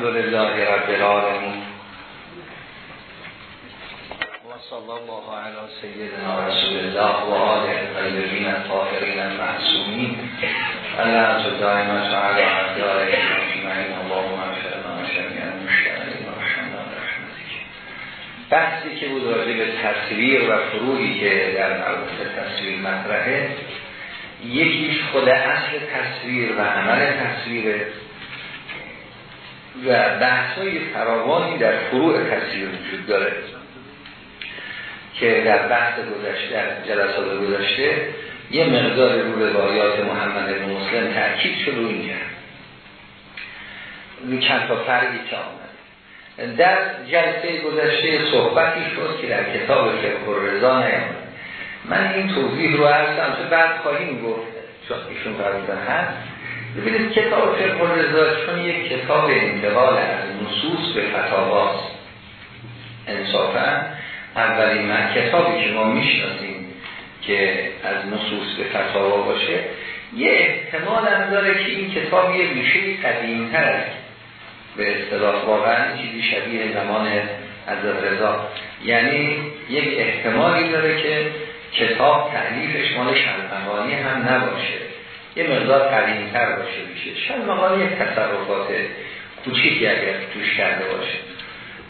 الحمد لله رب العالمين. وصلى الله على سيدنا رسول الله و آله الطیبین الطاهرین المعصومین الله دائمت على اعداء اجمعین اللهم اغفرنا جميعا مشتغلین و رحمنا برحمتك بحثی که بود راجع به تصویر و فروعی که در مربوط تصویر مطرحه یکیش خود اصل تصویر و عمل تصویره. و بحث های فراوانی در فروع تصویر وجود داره که در بحث گذشته در جلسات گذشته یه مقدار رو روایات محمد بن مسلم تاکید شد و اینجا چند تا فرقی که آمد. در جلسه گذشته صحبتی شد که در کتاب فقه رضا من این توضیح رو عرضم تو بعد خواهیم گفت چون ایشون فرمودن هست. ببینید کتاب فقه رضا چون یک کتاب انتقال از نصوص به فتاواست انصافا اولین من کتابی که ما می‌شناسیم که از نصوص به فتاوا باشه یه احتمال هم داره که این کتاب یه ریشه قدیمتر است. به اصطلاح واقعا چیزی شبیه زمان از رضا. یعنی یک احتمالی داره که کتاب تعلیفش مال شلمقانی هم نباشه. یه مقدار قدیمتر باشه میشه. شلمقانی یک تصرفات کوچیکی اگر توش کرده باشه.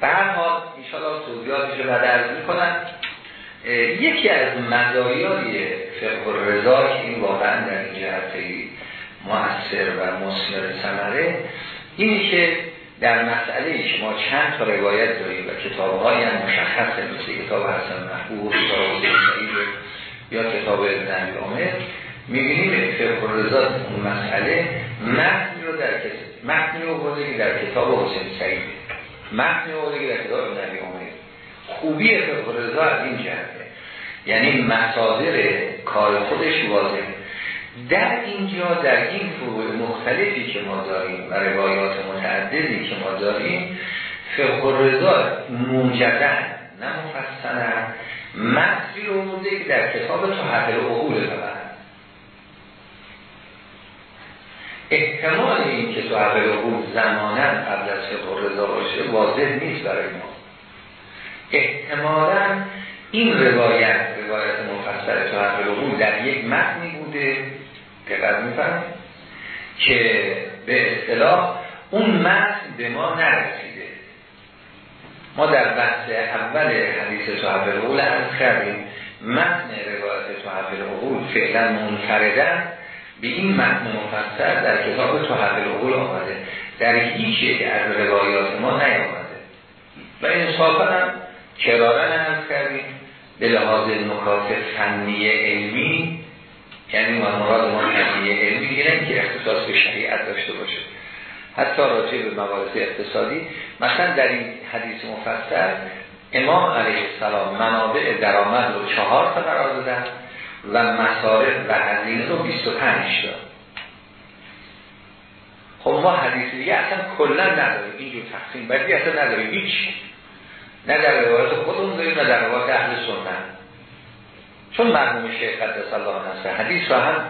به هر حال ایشالا توضیحاتش رو بعد عرض می‌کنم یکی از مزایای فقه رضا که این واقعا در این جهت مؤثر و مصمر سمره اینی که در مسئله ما چند تا روایت داریم و کتاب های هم مشخصه مثل کتاب حسن محبوب یا کتاب ابن می‌بینیم فقه رضا اون مسئله متن رو در متن رو که در کتاب حسین سعید. متن رو که در کتاب ابن عامر خوبی فقه رضا از این جهته. یعنی مصادر کار خودش واضحه در اینجا در این فروع مختلفی که ما داریم و روایات متعددی که ما داریم فقه رضا موجدن نه مفصلا مصری رو که در کتاب تو حقل عقول فقط. احتمال این که تو حقل عقول زمانن قبل از فقه رضا باشه واضح نیست برای ما. احتمالا این روایت روایت مفصل حقل عقول در یک متنی بوده دقت میفهم که به اصطلاح اون متن به ما نرسیده. ما در بحث اول حدیث صحب العقول عرض کردیم متن روایت صحب العقول فعلا منفردن به این متن مفصل در کتاب صحب العقول آمده. در هیچ یک از روایات ما نیامده. و انصافا هم کرارن عرض کردیم به لحاظ نکات فنی علمی یعنی ما مراد ما علمی علمی دیگه که اختصاص به شریعت داشته باشه. حتی راجع به مباحث اقتصادی. مثلا در این حدیث مفصل امام علیه السلام منابع درآمد رو چهار تا قرار دادن. و مصارف و هزینه رو 25 داد. خب ما حدیث دیگه اصلا کلا نداریم. اینجور تقسیم بدی اصلا نداریم. هیچ. نه در روایت خودمون داریم نه در روایت اهل سنت. چون مرحوم شیخ قدس الله نصر حدیث را هم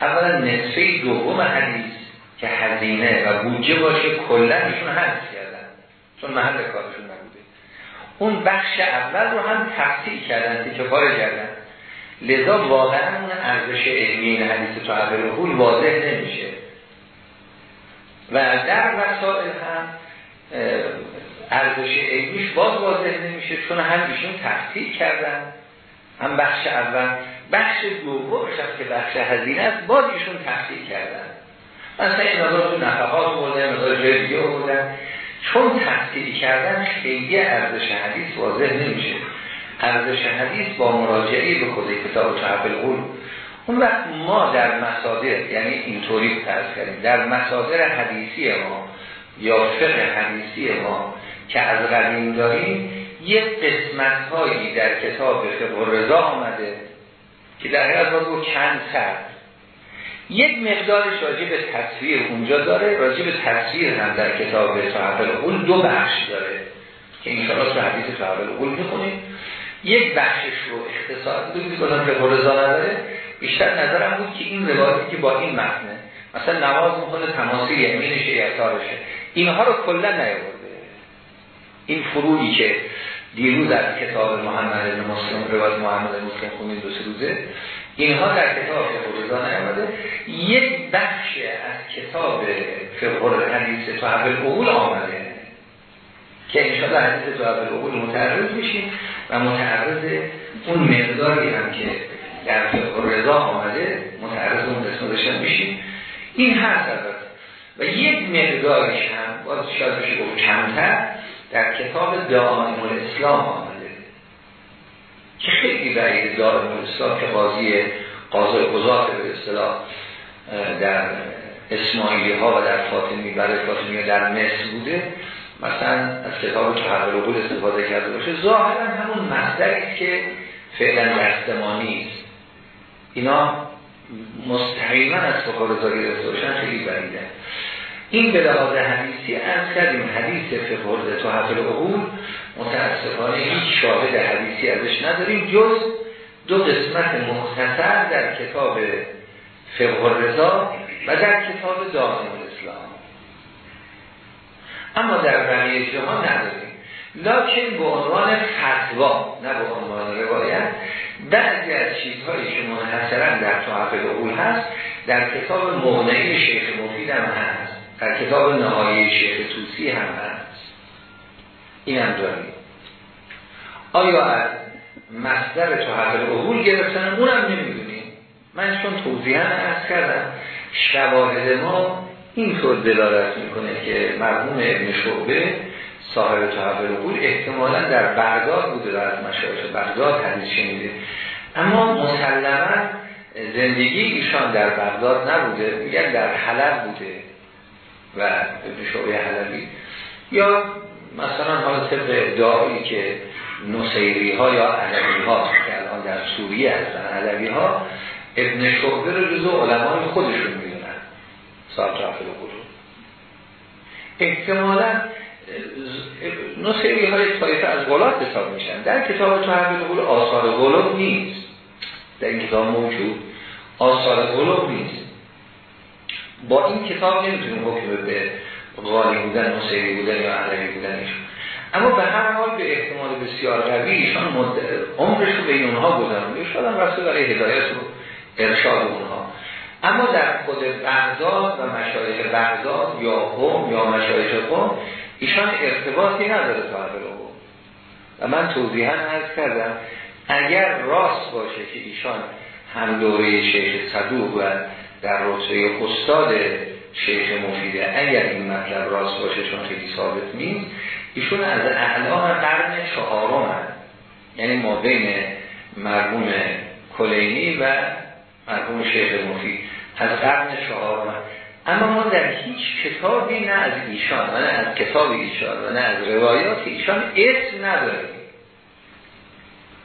اولا نصفه دوم حدیث که هزینه و بودجه باشه کلا ایشون حذف کردن. چون محل کارشون نبوده. اون بخش اول رو هم تفصیل کردن که کار کردن؟ لذا واقعا ارزش علمی این حدیث تو اول پول واضح نمیشه. و در وسائل هم ارزش علمیش باز واضح نمیشه چون هم ایشون تفصیل کردن. هم بخش اول. بخش دومش هم که بخش هزینه است باز ایشون تفصیل کردن. مثلا این مقدار تو نفقات بودن مقدار جای چون تفصیل کردن خیلی ارزش حدیث واضح نمیشه. ارزش حدیث با مراجعه به خود کتاب تحفل قول اون وقت ما در مصادر یعنی اینطوری فرض کردیم در مصادر حدیثی ما یا فقه حدیثی ما که از قدیم داریم یک قسمت هایی در کتاب فقه رضا آمده که در حقیقت با چند سر. یک مقدارش راجع به تصویر اونجا داره راجع به تصویر هم در کتاب تحول اون دو بخش داره که این تو حدیث تحول اول می‌خونیم. یک بخشش رو اختصار بودید کنم که رضا نداره. بیشتر نظرم بود که این روایتی که با این متنه مثلا نماز می‌کنه تماسی یمینشه یا اینها رو کلا نیاورده. این فروعی که دیروز از کتاب محمد بن مسلم روایت محمد مسلم خونید دو سه روزه اینها در کتاب فقه رضا نیامده یک بخش از کتاب فقه حدیث تو اول آمده. که انشاءالله حدیث تو اول متعرض بشیم و متعرض اون مقداری هم که در رضا آمده متعرض اون قسمت داشتن میشیم. این هست و یک مقدارش هم باز شاید بشه گفت کمتر در کتاب دائم الاسلام آمده. که خیلی بعید دائم الاسلام که قاضی قاضی قضات به اصطلاح در اسماعیلی ها و در فاطمی برای فاطمی در مصر بوده. مثلا از کتاب تحول قول استفاده کرده باشه. ظاهرا همون مصدری که فعلا دستمانی است. اینا مستقیما از فقه رضایی رسته باشن خیلی بریده این به لحاظ حدیثی از کردیم حدیث فقه تو حفل عقول متاسفانه هیچ شاهد حدیثی ازش نداریم جز دو قسمت مختصر در کتاب فقه رضا و در کتاب دائم الاسلام اما در بقیه جهان نداریم. لکن به عنوان فتوا نه به عنوان روایت بعضی از چیزهایی که منحصرا در تحقیق عقول هست در کتاب مغنعی شیخ مفید هم هست. در کتاب نهایی شیخ توسی هم هست. این هم داریم. آیا از مصدر تحقیق عقول گرفتن؟ اونم نمی‌دونیم. من چون توضیحا ارز کردم شواهد ما اینطور دلالت می‌کنه که مرحوم ابن شعبه صاحب تحول قول احتمالا در بغداد بوده و از مشایخ بغداد حدیث شنیده. اما مسلما زندگی ایشان در بغداد نبوده میگن در حلب بوده و ابن شعبه حلبی. یا مثلا حالا طبق ادعایی که نصیری ها یا علوی ها که الان در سوریه هستن علوی ها ابن شعبه رو جزو علمان خودشون می‌دونن صاحب تحول قول احتمالا نسخه های طایفه از غلات حساب میشن. در کتاب تحویل قول آثار غلوب نیست. در این کتاب موجود. آثار غلوب نیست. با این کتاب نمی‌تونیم حکم به غالی بودن نسخه بودن یا علمی بودنش اما به هر حال به احتمال بسیار قوی ایشان عمرش رو به اونها گذارن شاید هم رسول برای هدایت و ارشاد اونها. اما در خود بغداد و مشایخ بغداد یا قوم یا مشایخ ایشان ارتباطی نداره صاحب رو و من توضیحا عرض کردم اگر راست باشه که ایشان هم دوره شیخ صدوق و در رتبه استاد شیخ مفیده اگر این مطلب راست باشه چون خیلی ثابت نیست ایشون از اعلام قرن چهارم هست. یعنی ما بین مرحوم کلینی و مرحوم شیخ مفید. از قرن چهارم. اما ما در هیچ کتابی نه از ایشان و نه از کتاب ایشان و نه از روایات ایشان اسم نداریم.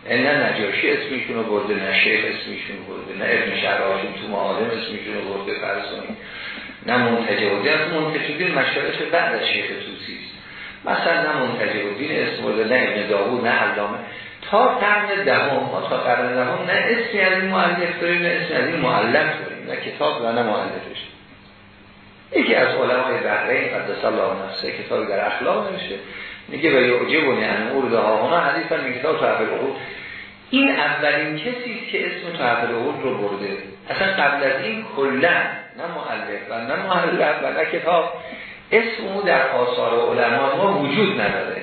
نه نجاشی اسمیشون رو برده نه شیخ اسمیشون برده نه ابن شراشون تو معالم اسمیشون رو برده فرسونی. نه منتجه از منتجه مشارش بعد از شیخ توسی است. مثلا نه منتجه اسم برده نه ابن داوود نه علامه. تا قرن دهم ما تا قرن دهم نه اسمی از این معلف داریم نه اسمی از این معلم داریم. نه کتاب و نه معلفش یکی از علمای بحرین قدس الله نفسه کتابی در اخلاق نمیشه میگه و یعجبونی ان اورد ها. هنا حدیثا من کتاب تحفل عقول این اولین کسی که اسم تحفل عقول رو برده. اصلا قبل از این کلا نه معلف و نه معلف و نه کتاب اسم او در آثار علما ما وجود نداره.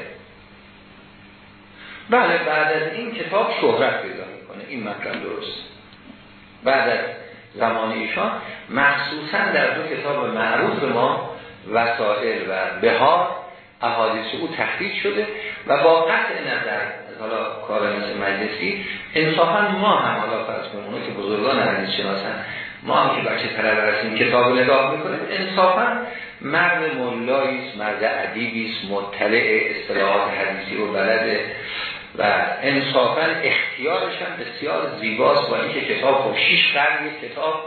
بله بعد از این کتاب شهرت پیدا می‌کنه. این مطلب درست. بعد از زمان ایشان مخصوصا در دو کتاب معروف ما وسائل و بهار احادیث او تحقیق شده و با قطع نظر حالا کار مجلسی انصافا ما هم حالا فرض کنیم که بزرگان حدیث شناسن ما هم که بچه طلب رسیم کتاب نگاه می‌کنیم انصافا مرد مولاییست مرد عدیبیست مطلع اصطلاحات حدیثی و بلده و انصافا اختیارش هم بسیار زیباست با اینکه کتاب خب شیش قرن کتاب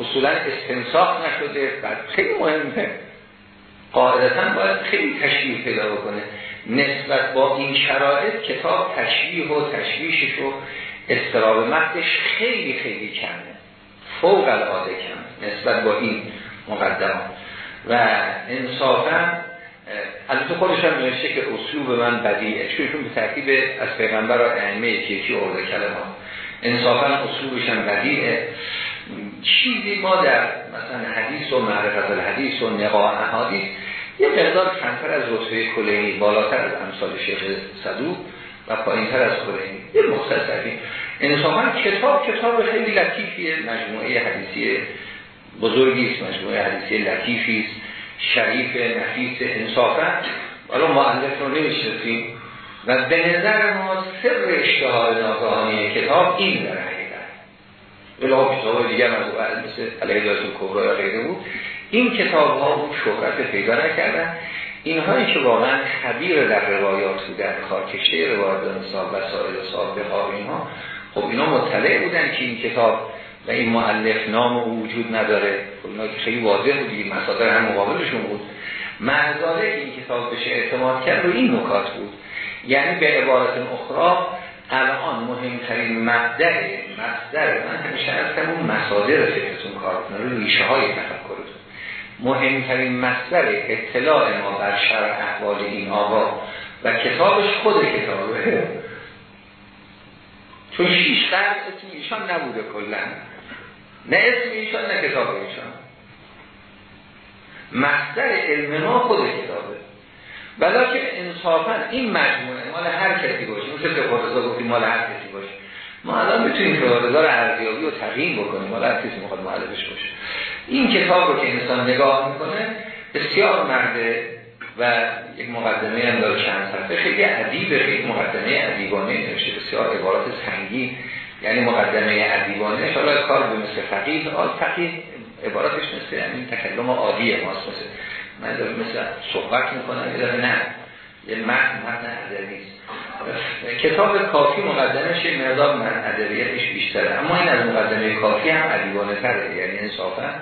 اصولا استنساخ نشده بعد خیلی مهمه. قاعدتا باید خیلی تشریح پیدا بکنه. نسبت با این شرایط کتاب تشریح و تشویشش و استراب مقدش خیلی خیلی کمه. فوق العاده کمه نسبت با این مقدمات. و انصافا البته خودش هم نوشته که اسلوب من بدیه. چون به ترتیب از پیغمبر و ائمه یکی یکی ارده کلمات. انصافا اصولش هم بدیه. چیزی ما در مثلا حدیث و معرفت الحدیث و نقاء احادیث یه مقدار کمتر از رتبه کلینی بالاتر از امثال شیخ صدوق و پایینتر از کلینی. یه مختصری انصافا کتاب کتاب خیلی لطیفیه مجموعه حدیثی بزرگی است مجموعه حدیثی لطیفی است. شریف نفیس انصافا. حالا مؤلف رو نمی‌شناسیم. و به نظر ما سر اشتهار ناگهانی کتاب این در حقیقت. ولی کتاب دیگر از مثل علیه دارتون کبرا یا غیره بود. این کتاب ها اون شهرت پیدا نکردن. اینهایی که واقعا خبیر در روایات بودن کارکشه روایات نصاب و سایر صاحب ها اینها خب اینا مطلع بودن که این کتاب و این معلف نام او وجود نداره. خب اینا که خیلی واضح بود مصادر هم مقابلشون بود. معذاره این کتاب بشه اعتماد کرد رو این نکات بود. یعنی به عبارت اخرى الان مهمترین مبدع مصدر من همیشه از اون مصادر فکرتون کار کنه ریشه های تفکرتون. مهمترین مصدر اطلاع ما بر شرع احوال این آقا و کتابش خود کتابه. چون شیش اسم ایشان نبوده کلا. نه اسم ایشان نه کتاب ایشان. مصدر علم ما خود کتابه. بلا که انصافا این مجموعه مال هر کسی باشه. مثل که قرضا گفتیم مال هر کسی باشه. ما الان می‌تونیم که رو ارزیابی و تقییم بکنیم. مال هر کسی می‌خواد معلفش باشه. این کتاب رو که انسان نگاه می‌کنه بسیار مرده و یک مقدمه هم داره چند صفحه. خیلی عدیب خیلی مقدمه عدیبانه نوشته. بسیار عبارات سنگین. یعنی مقدمه عدیبانه حالا کار به مثل فقیه آل فقیه عباراتش مثل یعنی تکلم عادی ماست مثل من دارم مثل صحبت می‌کنم یه نه یه متن متن ادبی کتاب کافی مقدمش یه مقدار من ادبیاتش بیشتره اما این از مقدمه کافی هم ادیبانه تره یعنی انصافا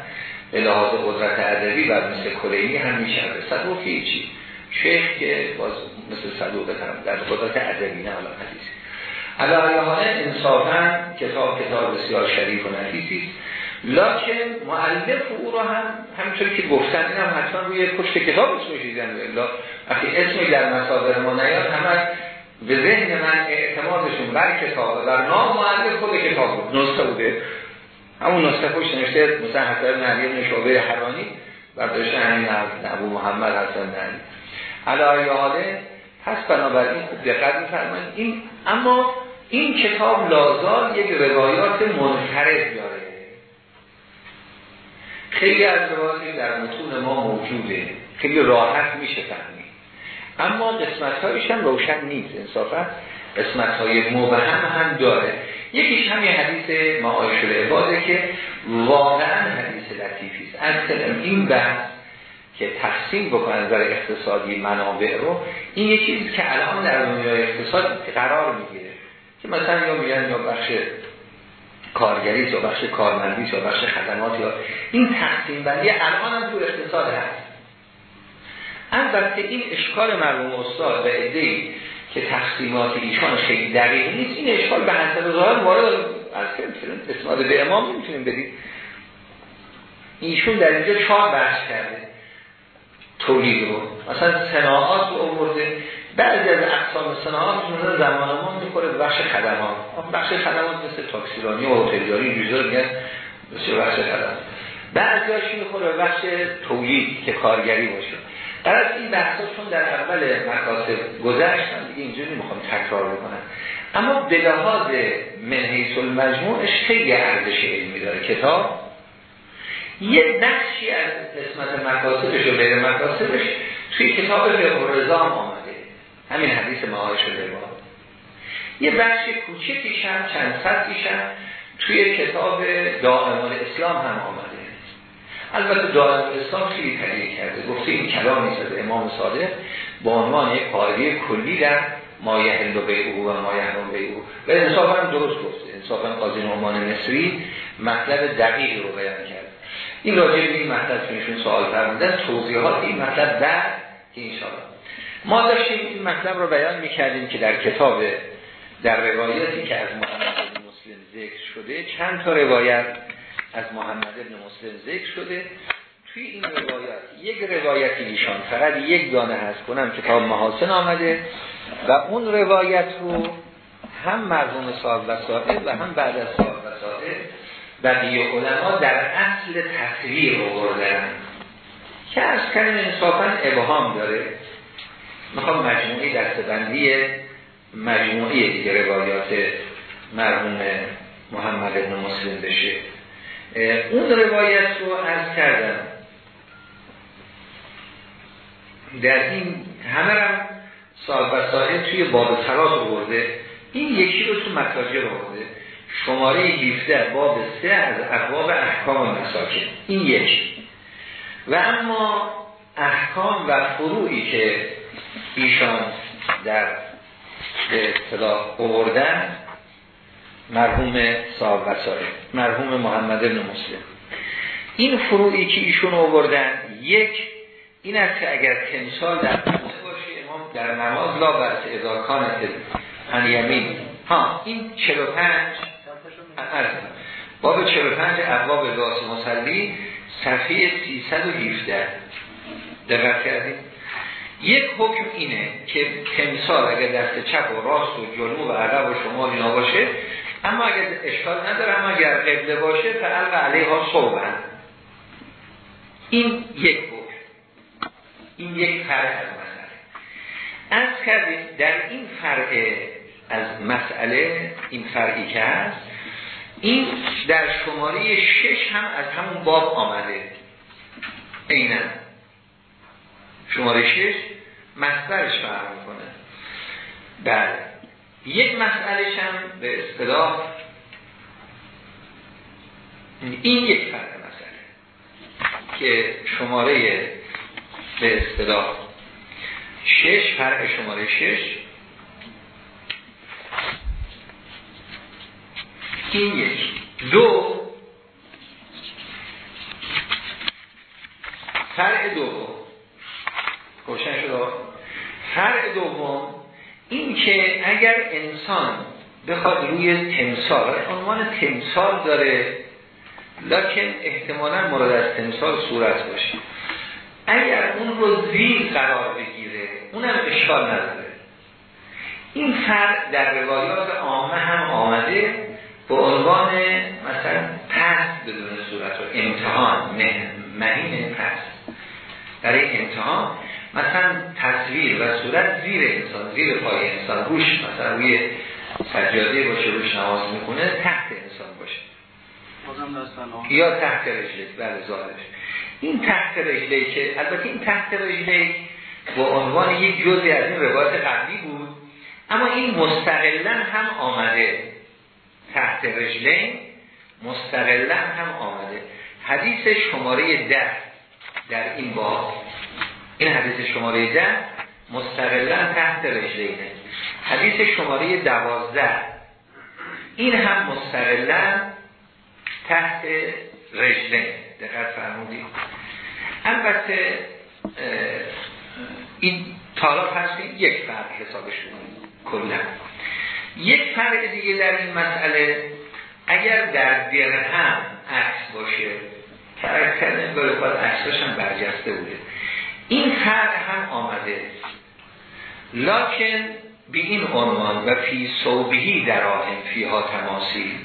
به لحاظ قدرت ادبی و مثل کلینی هم میشه صدوقی چی شیخ که باز مثل صدوق هم در قدرت ادبی نه حالا حدیث. حالا انصافا کتاب کتاب بسیار شریف و نفیسی لکن معلف او رو هم همینطوری که گفتن این هم حتما روی پشت کتاب بشیدن الا وقتی اسمی در مصادر ما نیاد همه به ذهن من اعتمادشون بر کتاب و نام معلف خود کتاب بود نسخه بوده. همون نسخه پشت نوشته مثلا حتی نبی بن شعبه حرانی برداشته همین ابو محمد حسن نبی علایه حاله پس بنابراین دقت میفرمایید. این اما این کتاب لازال یک روایات منفرد داره. خیلی از روایاتی در متون ما موجوده. خیلی راحت میشه فهمید. اما قسمت هایش هم روشن نیست. انصافا قسمت های مبهم هم داره. یکیش همین حدیث معایش العباده که واقعا حدیث لطیفی است. این بحث که تقسیم بکنن نظر اقتصادی منابع رو این یه چیزی که الان در دنیای اقتصاد قرار می‌گیره که مثلا یا میگن یا بخش کارگری یا بخش کارمندی یا بخش خدمات یا این تقسیم بندی الان هم تو اقتصاد هست. البته این اشکال مرموم استاد و ادهی که تقسیمات ایشان خیلی دقیق نیست این اشکال به حسب ظاهر وارد از اسناد به امام نمی‌تونیم بدید ایشون در اینجا چهار بحث کرده. تولید رو. مثلا صناعات رو آورده بعضی از اقسام صناعات مثلا زمان ما می‌خوره بخش خدمات. بخش خدمات مثل تاکسیرانی و هتلداری جزء میاد مثل بخش خدمات. بعضیاش می‌خوره بخش تولید که کارگری باشه. در از این بحثا در اول مکاسب گذشتن دیگه اینجوری نمی‌خوام تکرار بکنم. اما به لحاظ منحیس المجموعش خیلی ارزش علمی داره. کتاب یه نقشی از قسمت مکاسبش و غیر مکاسبش توی کتاب رضام آمده. همین حدیث معایش لبا یه بخش کوچکیش هم چند سطحیش هم توی کتاب دائمان اسلام هم آمده. البته دائم اسلام خیلی تحلیل کرده. گفته این کلامی زده امام صادق با عنوان یک قاعده کلی در مایه هندو به او و مایه هندو به او و انصافا درست گفته. انصافا قاضی نعمان مصری مطلب دقیق رو بیان کرد. این راجع به این مطلب که سوال فرمودن توضیحات این مطلب در انشاءالله. ما داشتیم این مطلب رو بیان می‌کردیم که در کتاب در روایتی که از محمد مسلم ذکر شده چند تا روایت از محمد ابن مسلم ذکر شده. توی این روایات یک روایت ایشان فقط یک دانه هست کنم کتاب محاسن آمده و اون روایت رو هم مرحوم صاحب وسائل و هم بعد از صاحب وسائل بقیه علما در اصل تقریر رو بردن. که از کلم انصافا ابهام داره. می‌خوام مجموعی دستبندی مجموعی دیگه روایات مرحوم محمد ابن مسلم بشه. اون روایت رو از کردم. در این همه هم صاحب وسائل توی باب تراز رو برده. این یکی رو تو متاجه رو برده. شماره 17 باب سه از ابواب احکام مساکن این یک. و اما احکام و فروعی که ایشان در اصطلاح آوردن مرحوم صاحب وسائل مرحوم محمد بن مسلم. این فروعی که ایشون آوردن یک این است که اگر تمثال در باشه امام در نماز لا برس ادارکان ان یمین ها این 45 باب 45 ابواب لباس مسلی صفحه 317 دقت کردیم؟ یک حکم اینه که تمثال اگر دست چپ و راست و جنوب و عقب و شما اینا باشه اما اگر اشکال نداره اما اگر قبله باشه فعل علیه ها صوبن. این یک حکم. این یک فرع از مسئله. از کردیم در این فرع از مسئله این فرعی که هست این در شماره شش هم از همون باب آمده. اینه شماره شش مصدرش فرق می‌کنه. بله. یک مسئلهش هم به اصطلاح این یک فرق مسئله که شماره به اصطلاح شش فرق شماره شش این یک دو فرق دوم. روشن شد. فرق دوم این که اگر انسان بخواد روی تمثال عنوان تمثال داره لکن احتمالا مورد از تمثال صورت باشه. اگر اون رو زیر قرار بگیره اونم اشکال نداره. این فرق در روایات عامه هم آمده. به عنوان مثلا پس بدون صورت و امتحان مهین پس. برای امتحان مثلا تصویر و صورت زیر انسان زیر پای انسان روش مثلا روی سجاده باشه روش نماز می‌کنه تحت انسان باشه. یا تحت رجلش بله ظاهرش. این تحت رجله که البته این تحت رجله با عنوان یک جزی از این روایت قبلی بود اما این مستقلا هم آمده. تحت رجله مستقلا هم آمده. حدیث شماره ده در این باب این حدیث شماره ده مستقلا تحت رجلینه حدیث شماره دوازده این هم مستقلا تحت رجله دقت فرمودید. البته این تالا هست یک فرق حسابش کلا. یک فرق دیگه در این مسئله اگر در درهم عکس باشه کرکتر نگاه باید عکساش هم برجسته بوده. این فرق هم آمده. لکن به این عنوان و فی صوبهی در آهم فیها تماسی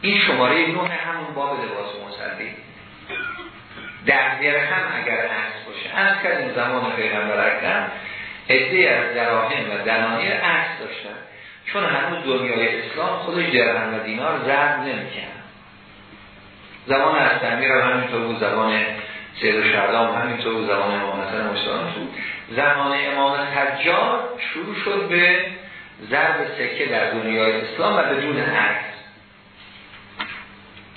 این شماره نوه همون باب لباس مصدی در هم اگر عکس باشه از کردیم زمان پیغمبر اکرم ادهی از دراهم و دنانیر عکس داشتن. چون هنوز دنیای اسلام خودش درهم و دینار ضرب نمی‌کنه زمان از تعمیر هم همینطور بود زمان سید و شهدام همینطور بود زمان امام حسن مشتان بود. زمان امام حجار شروع شد به ضرب سکه در دنیای اسلام و بدون عکس.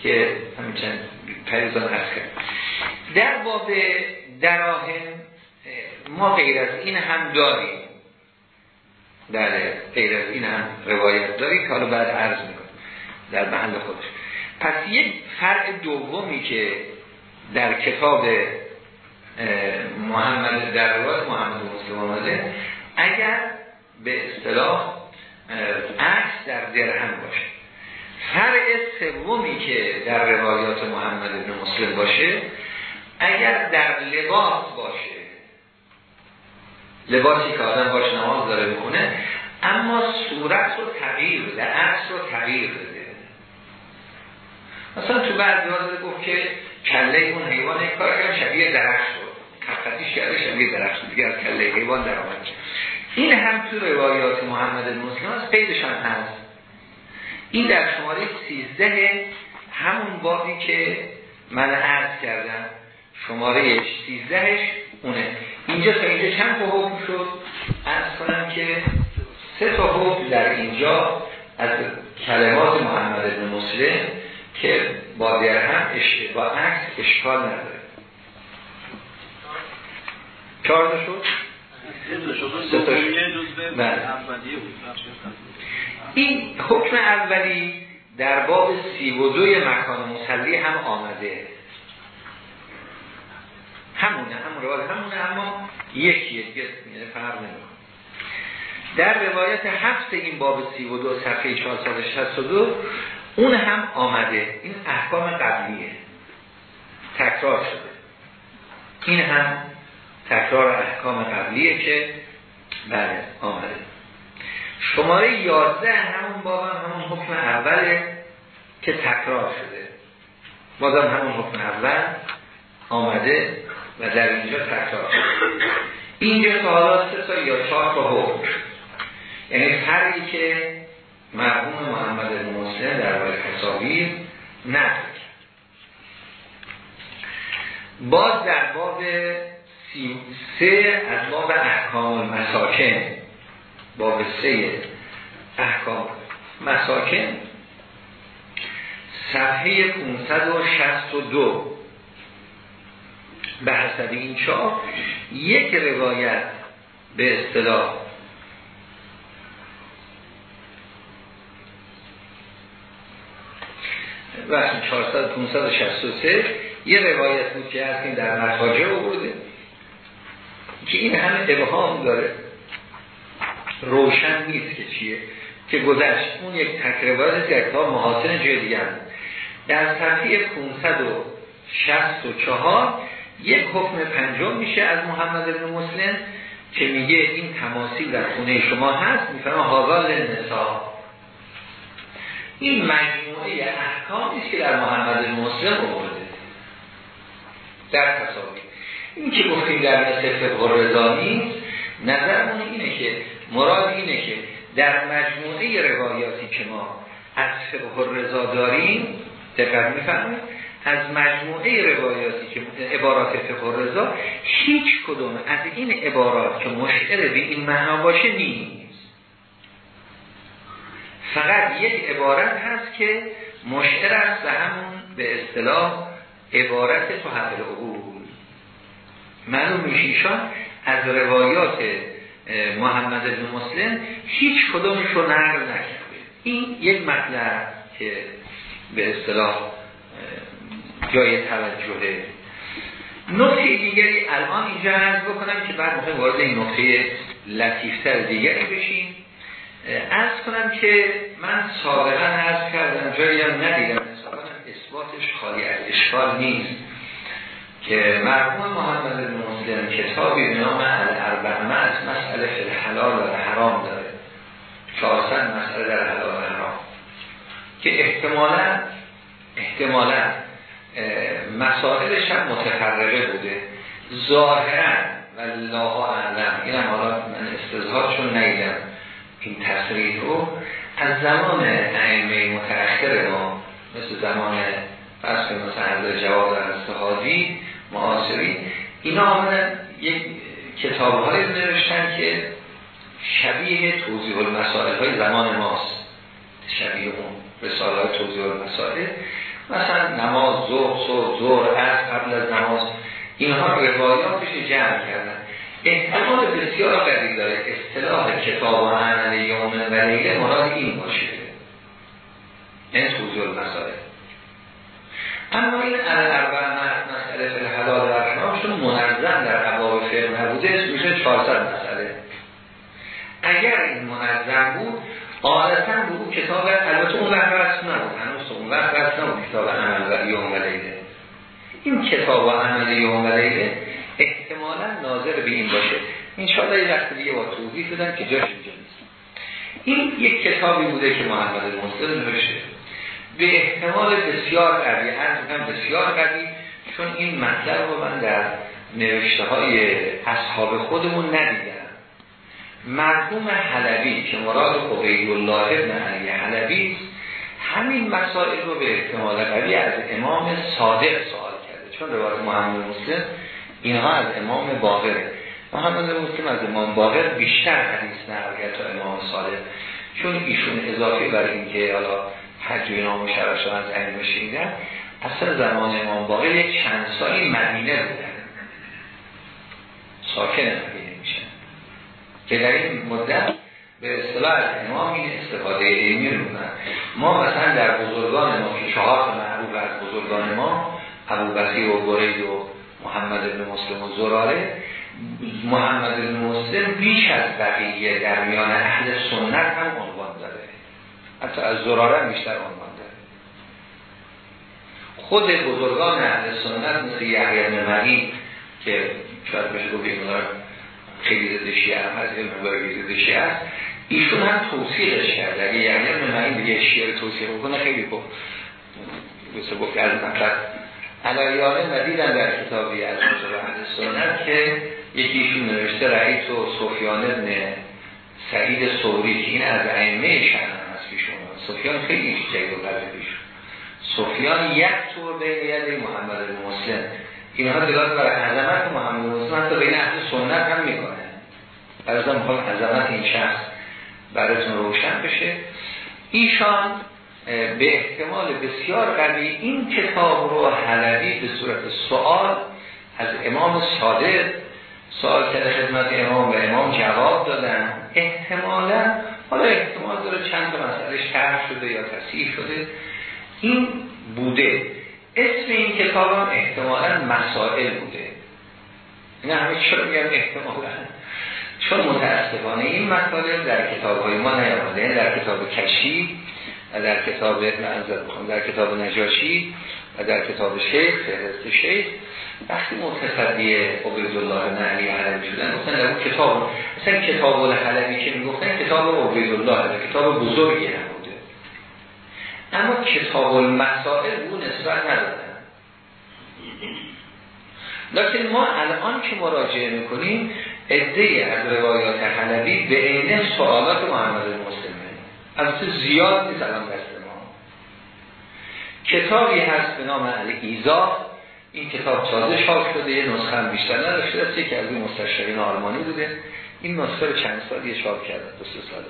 که همین چند پریزان هست کرد. در باب دراهم ما غیر از این هم داریم. در غیر از این هم روایت داریم که حالا بعد عرض می‌کنم. در محل خودش. پس یک فرع دومی که در کتاب محمد در روایت محمد مسلم آمده اگر به اصطلاح عکس در درهم باشه. فرع سومی که در روایات محمد بن مسلم باشه اگر در لباس باشه لباسی که آدم باش نماز داره می‌کنه اما صورت رو تغییر بده عکس رو تغییر بده. مثلا تو بعد یاد گفت که کله اون حیوان یک کار کردن شبیه درخت شد خطیش کرده شبیه درخت شد دیگر کله حیوان در آمد این هم تو روایات محمد مسلم از قیدشان هست. این در شماره سیزده همون بابی که من عرض کردم شماره سیزدهش اونه. اینجا تا اینجا چند تا حکم شد. ارز کنم که سه تا حکم در اینجا از کلمات محمد بن مسلم که با درهم با عکس اشکال نداره. چهار تا شد؟ سه تا بله. این حکم اولی در باب سی و دوی مکان مسلی هم آمده. همونه همون روایت همونه اما یکیه یعنی فرق نمی‌کنه. در روایت هفت این باب سی و دو صفحه 462 اون هم آمده. این احکام قبلیه. تکرار شده. این هم تکرار احکام قبلیه که بله آمده. شماره 11 همون باب هم همون حکم اوله که تکرار شده. بازم همون حکم اول آمده. و در اینجا تکرار اینجا حالا سه تا یا چهار تا حکم. یعنی فرقی که مرحوم محمد مسلم در باید تصاویر نقل باز در باب سه از باب احکام مساکن باب سه احکام مساکن صفحه 562 به حسب این چهار یک روایت به اصطلاح وقتی 400 563 یه روایت بود که از این در مخاجه بوده که این همه ابهام داره. روشن نیست که چیه که گذشت. اون یک تکروایت یک تا محاسن دیگر در صفحه 564 یک حکم پنجم میشه از محمد بن مسلم که میگه این تماثیل در خونه شما هست. میفرما حاضر نسا این مجموعه احکامی است که در محمد بن مسلم آورده. در تصاویر. این که گفتیم در مثل نیست نظرمون اینه که مراد اینه که در مجموعه روایاتی که ما از فقه رضا داریم دقت می‌فهمید از مجموعه روایاتی که عبارات فقه رضا هیچ کدوم از این عبارات که مشعر به این معنا باشه نیست. فقط یک عبارت هست که مشعر است به همون به اصطلاح عبارت تو حق العقول. معلوم میشیشان از روایات محمد بن مسلم هیچ کدومش رو نقل نکرده. این یک مطلب که به اصطلاح جای توجهه نقطه دیگری الان اینجا عرض بکنم که بعد می‌خوایم وارد این نقطه لطیفتر دیگری بشیم. از کنم که من سابقا عرض کردم جایی هم ندیدم اثباتش خالی از اشکال نیست. که مرحوم محمد بن مسلم کتابی به نام الاربعمت مسئله فی الحلال و حرام داره. 400 مسئله در حلال و حرام. که احتمالا احتمالا مسائلش هم متفرقه بوده. ظاهرا و الله اعلم هم حالا من استظهارشون نیدم این تصریح رو از زمان ائمه متأخر ما مثل زمان فرض مثل جواب در استحادی معاصری اینا آمدن یک کتاب های نوشتن که شبیه توضیح المسائل های زمان ماست. شبیه اون رساله های توضیح المسائل. مثلا نماز زور سو زور از قبل از نماز اینها روایاتش جمع کردن. احتمال بسیار قدیم داره اصطلاح کتاب و عمل یوم و لیله مراد این باشه. این توضیح المسائل اما این اربع مسئله فی الحلال و حرام چون منظم در ابواب فقه نبوده میشه 400 مسئله. اگر این منظم بود عادتا به اون کتاب البته اون وقت رسم نبود. اون وقت نبود کتاب عمل و یوم و لیله. این کتاب و عمل یوم و احتمالا ناظر به این باشه. انشاءالله یه وقت دیگه با توضیح بدم که جاش اینجا نیست. این یک کتابی بوده که محمد مسلم نوشته. به احتمال بسیار قوی از بسیار قوی چون این مطلب رو من در نوشته های اصحاب خودمون ندیدم. مرحوم حلبی که مراد قبیل الله ابن علی حلبی همین مسائل رو به احتمال قوی از امام صادق سوال کرده. چون روایت محمد مسلم اینها از امام باقره. محمد مسلم از امام باقر بیشتر حدیث نقل تا امام صادق. چون ایشون اضافه بر اینکه حالا حج و اینا مشرف از علم شنیدن اصلا زمان امام باقر یک چند سالی مدینه بودن ساکن مدینه میشن که در این مدت به اصطلاح از امام این استفاده علمی رو ما مثلا در بزرگان ما که چهار معروف از بزرگان ما ابو بخیر و برید و محمد بن مسلم و زراره محمد بن مسلم بیش از بقیه در میان اهل سنت هم عنوان داره. حتی از زراره بیشتر عنوان داره. خود بزرگان اهل سنت مثل یحیی بن که شاید بشه گفت خیلی ضد شیعه هم هست علم مبارکی ضد شیعه هست. ایشون هم توصیقش کرده. اگه یعنی من این دیگه شیعه توصیق بکنه خیلی خوب. بسه گفت از مطلب علیانه و دیدن در کتابی از مصر سنت که یکیشون نوشته رئیس و سفیان ابن سعید سوری که این از ائمه شهر هست پیشون سفیان خیلی جید و پیشون سفیان یک طور بین یده محمد مسلم. اینها دلالت بر عظمت محمد مسلم حتی بین اهل سنت هم می‌کنه. از می‌خوام عظمت این شخص براتون روشن بشه. ایشان به احتمال بسیار قوی این کتاب رو حلبی به صورت سوال از امام صادق سوال کرده خدمت امام و امام جواب دادن. احتمالا حالا احتمال داره چند تا مسئله شرح شده یا تصحیح شده. این بوده. اسم این کتاب هم احتمالا مسائل بوده. این همه چرا میگم احتمالا. چون متاسفانه این مسائل در کتاب های ما نیامده یعنی در کتاب کشی و در کتاب در کتاب نجاشی و در کتاب شیخ فهرست شیخ. وقتی متصدی عبیدالله نعلی علمی شدن گفتن در اون کتاب مثلا کتاب الحلمی که می‌گفتن کتاب عبیدالله کتاب بزرگی نبوده اما کتاب المسائل اون نسبت ندادن لیکن ما الان که مراجعه می‌کنیم ادهی از روایات حلبی به عین سوالات محمد مسلمه از زیاد نیست الان دست ما کتابی هست به نام علی ایزا این کتاب تازه چاپ شده یه نسخه بیشتر نداشته است که از این مستشرین آلمانی بوده. این نسخه چند سالی چاپ کرده دو سه ساله.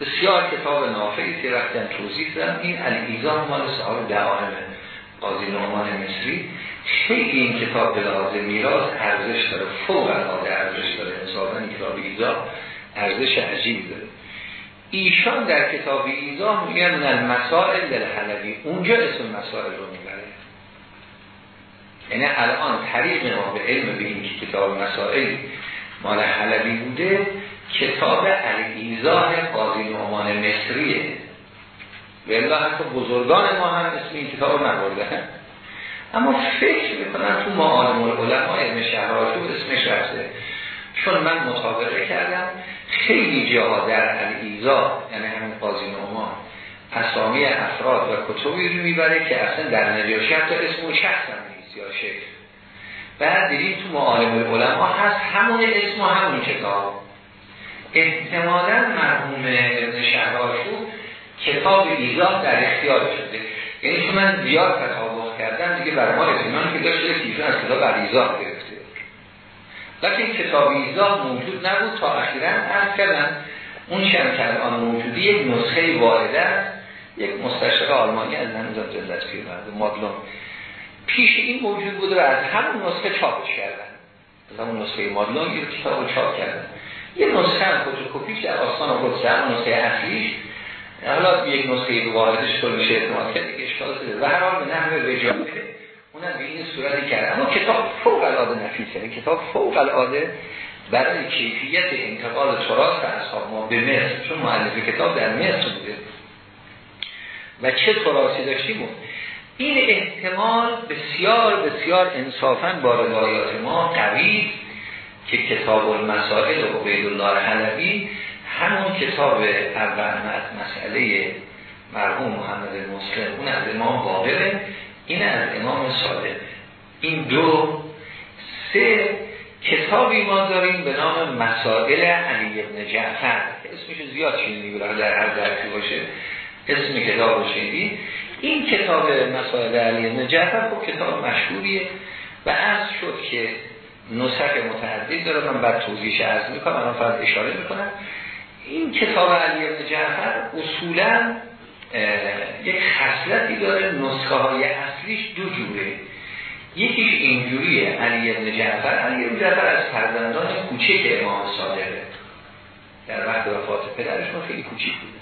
بسیار کتاب نافعی که رفتن توضیح دادن این علی ایزا مال صاحب دعائم قاضی نعمان مصری. خیلی این کتاب به لحاظ میراث ارزش داره فوق العاده ارزش داره. انصافا کتاب ایزا ارزش عجیبی داره. ایشان در کتاب ایزا میگن من مسائل در حلبی اونجا اسم مسائل رو می‌بره. یعنی الان طریق ما به علم به این کتاب مسائل مال حلبی بوده کتاب ایزا قاضی نعمان مصریه و الله حتی بزرگان ما هم اسم این کتاب رو اما فکر می‌کنم تو معالم العلماء علم شهراشو اسمش رفته. چون من مطابقه کردم خیلی جاها در الایزا یعنی همین قاضی نعمان اسامی افراد و کتبی رو می‌بره که اصلا در نجاشی حتی اسم و شخص هم نیست یا شکل. بعد دیدیم تو معالم العلماء هست همون اسم و همون کتاب. احتمالا مرحوم ابن شهراشو کتاب ایزا در اختیار شده. یعنی که من زیاد تطابق کردم دیگه برای ما اطمینان که داشته کیفه از کتاب ایزا گرفته. لیکن کتاب ایزا موجود نبود. تا اخیرا از کردن اون که الان موجودی یک نسخه وارده یک مستشق آلمانی از نمیزان جلدت پیر مادلون. پیش این موجود بود و از همون نسخه چاپش کردن. از همون نسخه مادلون یک کتاب چاپ کردن. یه نسخه هم فوتوکوپیش در آستان آورد همون نسخه اصلیش حالا یک نسخه به واردش طور میشه اعتماد کرد که اشکال شده و هر حال به نحوه رجاله اونم به این صورتی کرد. اما کتاب فوق العاده نفیسه کتاب فوق العاده برای کیفیت انتقال تراث اصحاب ما به مصر چون مؤلف کتاب در مصر بوده. و چه تراثی داشتیم؟ این احتمال بسیار بسیار انصافا با روایات ما قوی که کتاب المسائل و الله حلبی همون کتاب اول مسئله مرحوم محمد مسلم. اون از امام واقعه این از امام صادق. این دو سه کتابی ما داریم به نام مسائل علی ابن جعفر. اسمش زیاد شنیدی در هر درسی باشه. اسم کتاب شنیدی. این کتاب مسائل علی ابن جعفر خب کتاب مشهوریه و از شد که نسخ متعدد داره من بعد توضیحش عرض می‌کنم من فقط اشاره می‌کنم. این کتاب علی ابن جعفر اصولا یک خصلتی داره نسخه های اصلیش دو جوره. یکیش اینجوریه علی ابن جعفر. علی ابن جعفر از فرزندان کوچک امام صادقه. در وقت وفات پدرشون خیلی کوچیک بوده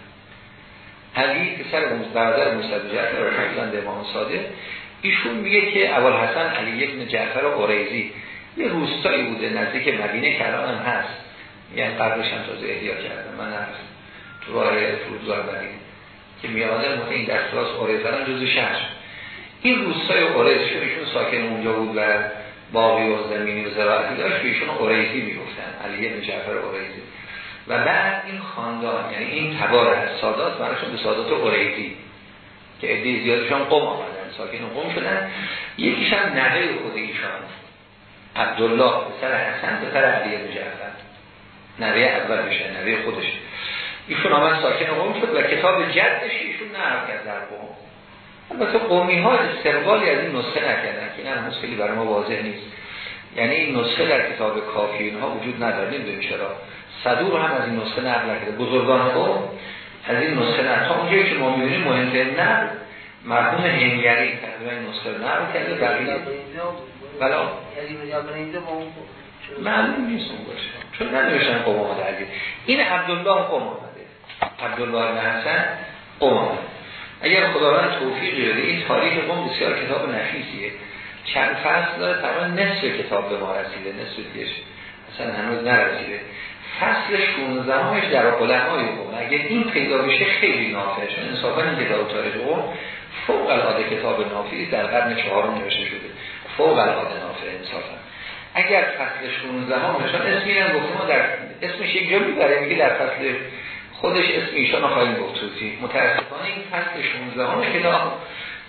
علی پسر برادر موسی جعفر فرزند امام صادق ایشون میگه که اول حسن علی ابن جعفر قریزی یه روستایی بوده نزدیک مدینه که الان هست. یعنی قبلش هم تازه احیا کردم من هست تو راه فرودگاه مدینه که میامده موقع این دستراس قریزه جزو شهر. این روستای قریز ایشون ساکن اونجا بود و باقی و زمینی و زراعتی داشت که ایشون قریزی می‌گفتن. علی بن جعفر قریزی و بعد این خاندان یعنی این تبار از سادات براشون به سادات قریزی که عده زیادشان قم آمدن. ساکن قم شدن. یکیش هم خود ایشان عبدالله پسر حسن پسر علی بن جعفر. نوه اول میشه نوه خودش ایشون آمد ساکن قم شد و کتاب جدش ایشون نقل کرد در قم البته قومی ها استقبالی از این نسخه نکردن که نه مشکلی برای ما واضح نیست. یعنی این نسخه در کتاب کافی اینها وجود نداره نمی‌دونیم چرا. صدور هم از این نسخه نقل نکرده. بزرگان قوم از این نسخه نقل تا اونجایی که ما می‌بینیم مهمتر نقل مرحوم هنگری تقریبا این نسخه نقل کرده بقیه بلا معلوم نیست اون باشه. چون ننوشتن قوم آمده عزیز این عبدالله قوم آمده عبدالله بن حسن قوم آمده اگر خداوند توفیقی داده این تاریخ قوم بسیار کتاب نفیسیه. چند فصل داره تقریبا نصف کتاب به ما رسیده نصف دیش اصلا هنوز نرسیده. فصل 16 همش در علمای قوم. اگر این پیدا بشه خیلی نافعه چون انصافا این کتاب تاریخ قوم فوق العاده کتاب نافعی در قرن چهارم نوشته شده. فوق العاده نافع انصافا اگر فصل 16 هم چون اسمی هم گفتم ما در اسمش یک جا می‌بره میگه در فصل خودش اسم ایشان رو خواهیم گفت. توضیح. متاسفانه این فصل 16 هم کتاب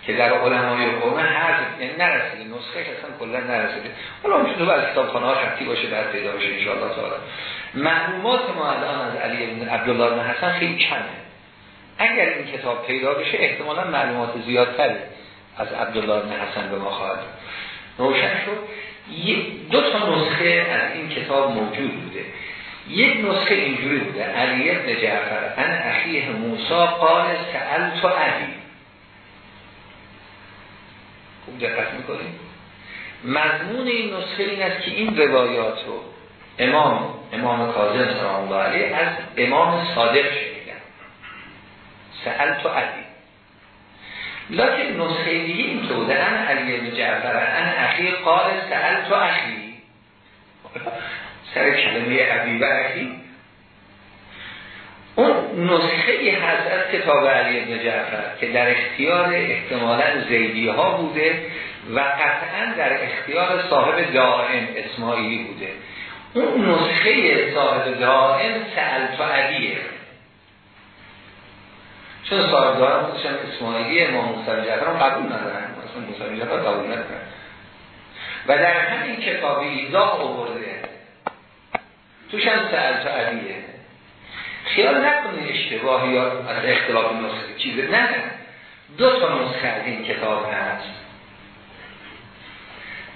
که در علمای قوم هر یعنی نرسیده. نسخه اصلا کلا نرسیده. حالا می‌تونه بعد کتابخانه ها خطی باشه بعد پیدا بشه ان شاء الله تعالی. معلومات ما الان از علی بن عبدالله بن حسن خیلی کمه. اگر این کتاب پیدا بشه احتمالا معلومات زیادتری از عبدالله بن حسن به ما خواهد روشن شد. دو تا نسخه از این کتاب موجود بوده. یک نسخه اینجوری بوده. علی ابن جعفر ان اخیه موسا قال سأل تو علی خوب دقت می‌کنیم مضمون این نسخه این است که این روایات رو امام امام کاظم سلام الله علیه از امام صادق شنیدن. سأل تو علی لکن نسخه دیگه این تو بوده ان علی ابن جعفر ان اخی قال سأل تو اخی. سر کلمه عبی و اخی. اون نسخه ای هست از کتاب علی ابن جعفر که در اختیار احتمالا زیدی ها بوده و قطعا در اختیار صاحب دائم اسماعیلی بوده. اون نسخه صاحب دائم سأل و علیه چون صاحب دائم بودشن اسماعیلی امام موسی جعفر قبول ندارن. اصلا موسی جعفر قبول ندارن. و در همین کتابی ایزاق آورده. توش هم سأل و علیه. خیال نکنید اشتباهی یا از اختلاف نسخه چیزی نه. دو تا نسخه از این کتاب هست.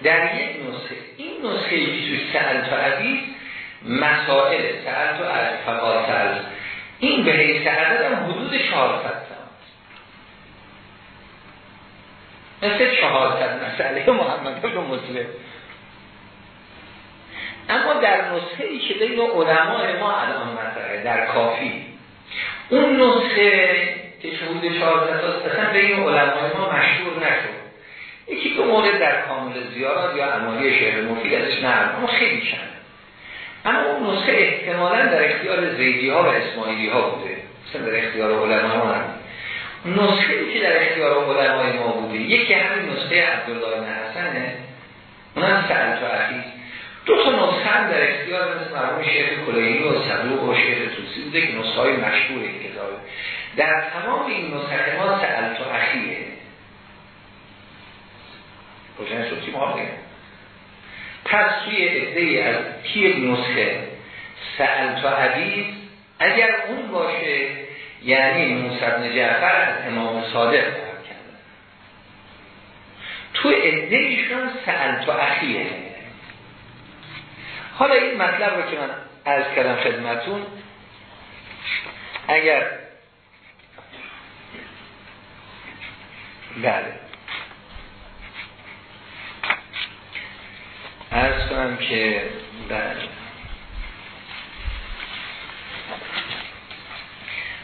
در یک نسخه این نسخه که توی سهل تو عزیز مسائل سهل تو از فقاتل این به حیث عدد هم حدود چهار تا مثل چهار مسئله محمد بن مسلم. اما در نسخه ای که بین علماء ما الان مطرحه در کافی. اون نسخه که شهود شهادت اصلا بین علماء ما مشهور نشد. یکی دو مورد در کامل زیارات یا عمالی شهر مفید ازش نرم اما خیلی کم اما اون نسخه احتمالا در اختیار زیدی ها و اسماعیلی ها بوده. مثلا در اختیار علماء ما نرم نسخه که در اختیار علمای ما بوده یکی همین نسخه عبدالله بن حسنه. اونم سأل تو اخیز دو تا نسخه هم در اختیار مثل مرموم شیخ کلینی و صدوق و شیخ توسی بوده که نسخه های مشهور این کتابه در تمام این نسخه ما سأل تو اخیه روشن شد پس توی ادهی از کی نسخه. سأل تو حدیث. اگر اون باشه یعنی موسی بن جعفر از امام صادق کرده. تو ادهیشون سأل تو اخیه. حالا این مطلب رو که من از کردم خدمتون اگر بله. ارز کنم که بله.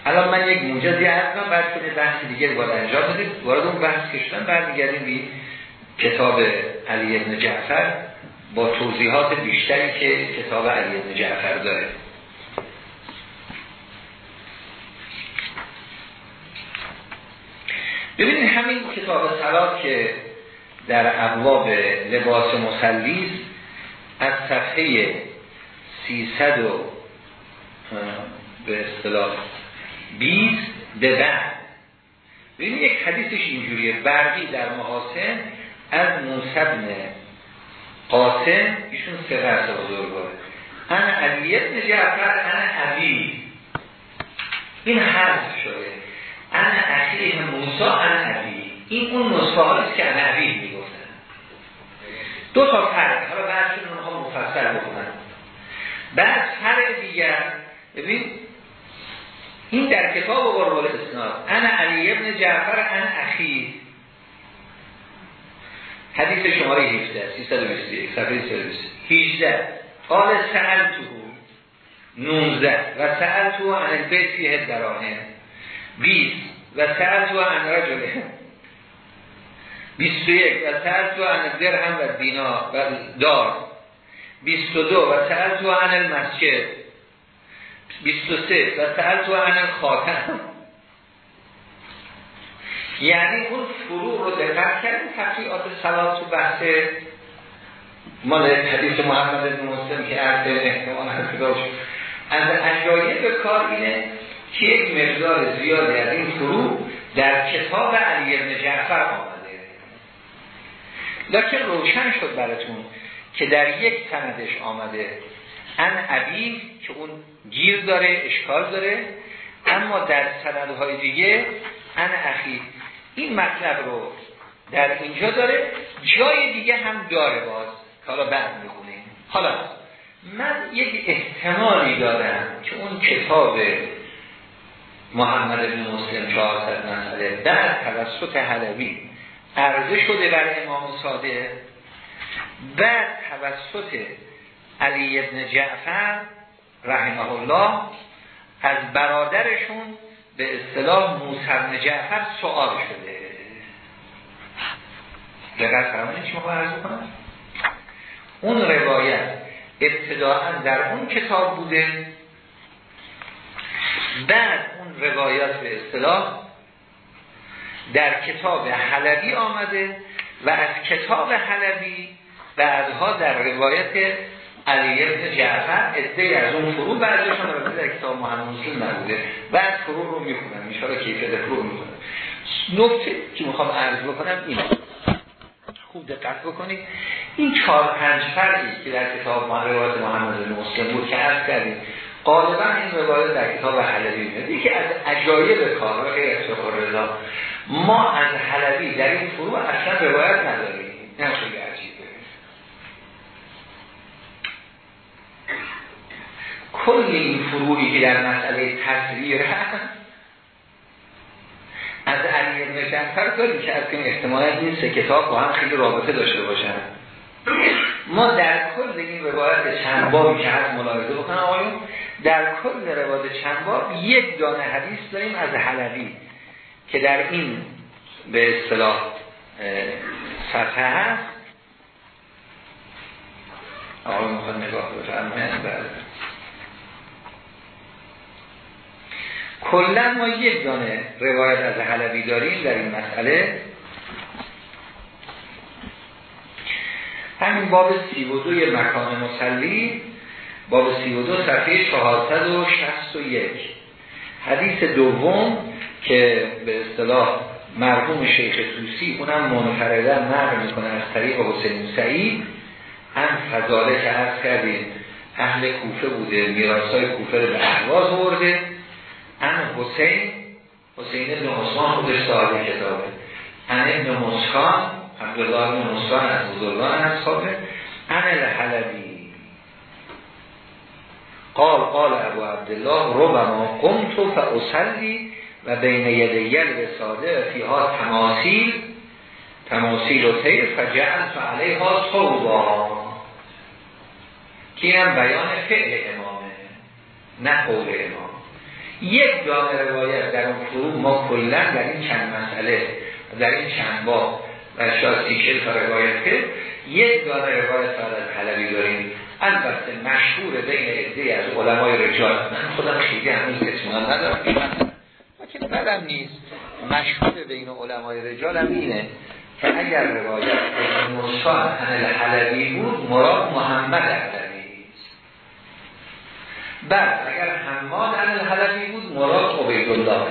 الان من یک موجزی هستم بعد کنید بحث دیگه باید انجام بدید وارد اون بحث کشتن برمیگردیم بی کتاب علی ابن جعفر با توضیحات بیشتری که کتاب علی ابن جعفر داره. ببینید همین کتاب سلات که در ابواب لباس مسلیس از صفحه 300 و به اصطلاح 20 به بعد ببینید یک حدیثش اینجوریه. برقی در محاسن از موسبن قاسم ایشون سقه بزرگواره انا علی ابن انا عبی این حرف شده. انا اخیه موسا انا عبی این اون نسخه هاییست که عبی می‌گفتن. دو تا فرق. حالا بعدشون اونها مفصل بکنن بعد فرق دیگر ببین این در کتاب قربال اسناد انا علی ابن جعفر انا اخی. حدیث شماره 17 321 صفحه 18 قال سألتو 19 و سألتو عن البیت فیه درانه 20 و سألتو عن رجل 21 و سألتو عن درهم و دینا و دار. 22 و سألتو عن المسجد. 23 و سألتو عن الخاتم. یعنی اون فروع رو دقت کردیم تفریعات سلات تو بحث مال حدیث محمد بن مسلم که عرض احتمال از به کار اینه که یک مقدار زیادی از این فروع در کتاب علی ابن جعفر آمده لیکن روشن شد براتون که در یک سندش آمده ان عبید که اون گیر داره اشکال داره اما در سندهای دیگه ان اخی این مطلب رو در اینجا داره جای دیگه هم داره باز. که حالا بعد حالا من یک احتمالی دارم که اون کتاب محمد بن مسلم 400 مسئله در توسط حلوی عرضه شده بر امام صادق بعد توسط علی ابن جعفر رحمه الله از برادرشون به اصطلاح موسی جعفر سوال شده. دقت فرمایید چی می‌خوام عرض کنم اون روایت ابتداعا در اون کتاب بوده. بعد اون روایت به اصطلاح در کتاب حلبی آمده و از کتاب حلبی بعدها در روایت علی ابن جعفر ادهی از اون فرو بعضیشون رو در کتاب مسلم نبوده. بعد فرو رو می‌خونم میشاره کیفیت فرو می‌خونم نکته که می‌خوام عرض بکنم اینه. خوب دقت بکنید. این چهار پنج فرقی که در کتاب روایت محمد مسلم بود که عرض کردیم غالبا این روایت در کتاب حلبی میاد. یکی از عجایب کار و غیر از رضا ما از حلبی در این فرو اصلا روایت نداریم. نه خیلی عجیبه کل این فروعی که در مسئله تصویر از علی ابن جعفر داریم که از این احتمالا این سه کتاب با هم خیلی رابطه داشته باشن. ما در کل این روایت چند بابی که هست ملاحظه بکنم آقایون در کل روایت چند باب یک دانه حدیث داریم از حلوی که در این به اصطلاح صفحه هست. آقایون می‌خواد نگاه بفرمایید. بله. کلا ما یک دانه روایت از حلبی داریم در این مسئله. همین باب سی و دوی مکان مسلی باب سی و دو صفحه یک. حدیث دوم که به اصطلاح مرحوم شیخ توسی اونم منفرده نقل می‌کنه از طریق حسین سعید. هم فضاله که عرض کردیم اهل کوفه بوده میراسای کوفه رو به احواز برده. هم حسین حسین ابن عثمان خودش صاحب کتابه. هم ابن مسکان عبدالله ابن مسکان از بزرگان اصحابه. هم الحلبی. قال قال ابو عبدالله ربما قمت فاصلی و بین یدیل رساله فیها تماثیل تماثیل و تیر فجعل فعلیها صوبا. که هم بیان فعل امامه نه قول امام. یک دانه روایت در اون فرو ما کلا در این چند مسئله در این چند با و شاید سیکل تا روایت که یک دانه روایت از حلبی داریم. البته مشهور بین عده از علمای رجال. من خودم خیلی هنوز اطمینان ندارم. بدم نیست. مشهور بین علمای رجال هم اینه که اگر روایت انل حلبی بود مراد محمد حلبی بعد اگر حماد انل حلبی بود مراد عبیدالله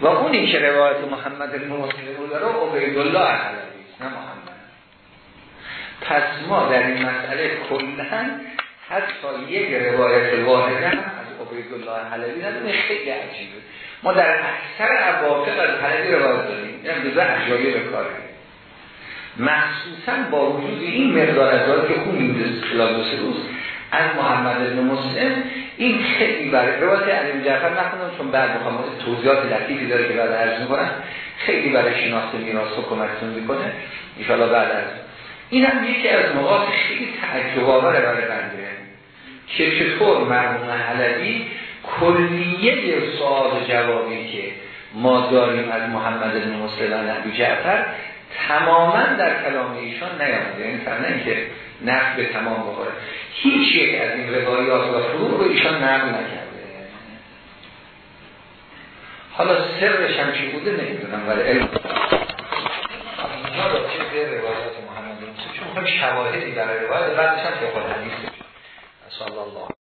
و اونی که روایت محمد بود رو عبیدالله حلبی نه محمد. پس ما در این مسئله کلن حتی یک روایت واحده هم از عبیدالله حلبی نداریم خیلی عجیبه. ما در اکثر عوافق از حلبی روایت داریم. این جزا به کاره مخصوصا با وجود این مقدار از که خون میده خلال دو سه روز از محمد بن مسلم این خیلی برای روایت علی جعفر نخونم چون بعد می‌خوام توضیحات لطیفی داره که بعد عرض می‌کنم. خیلی برای شناخت میراث کمکتون می‌کنه. ان بعد از. این هم یکی از نقاط خیلی تعجب برای بنده که چطور مرمون حلبی کلیه سوال جوابی که ما داریم از محمد بن مسلم نبی جعفر تماما در کلام ایشان نیامده. یعنی فرنه که نقل به تمام بخوره. هیچ یک از این روایات و فروع رو ایشان نقل نکرده. حالا سرش هم چی بوده نمی‌دونم ولی علم. اینجا رو چه روایات محمد چون شواهدی برای روایت بعدش هم که خود حدیث صلی الله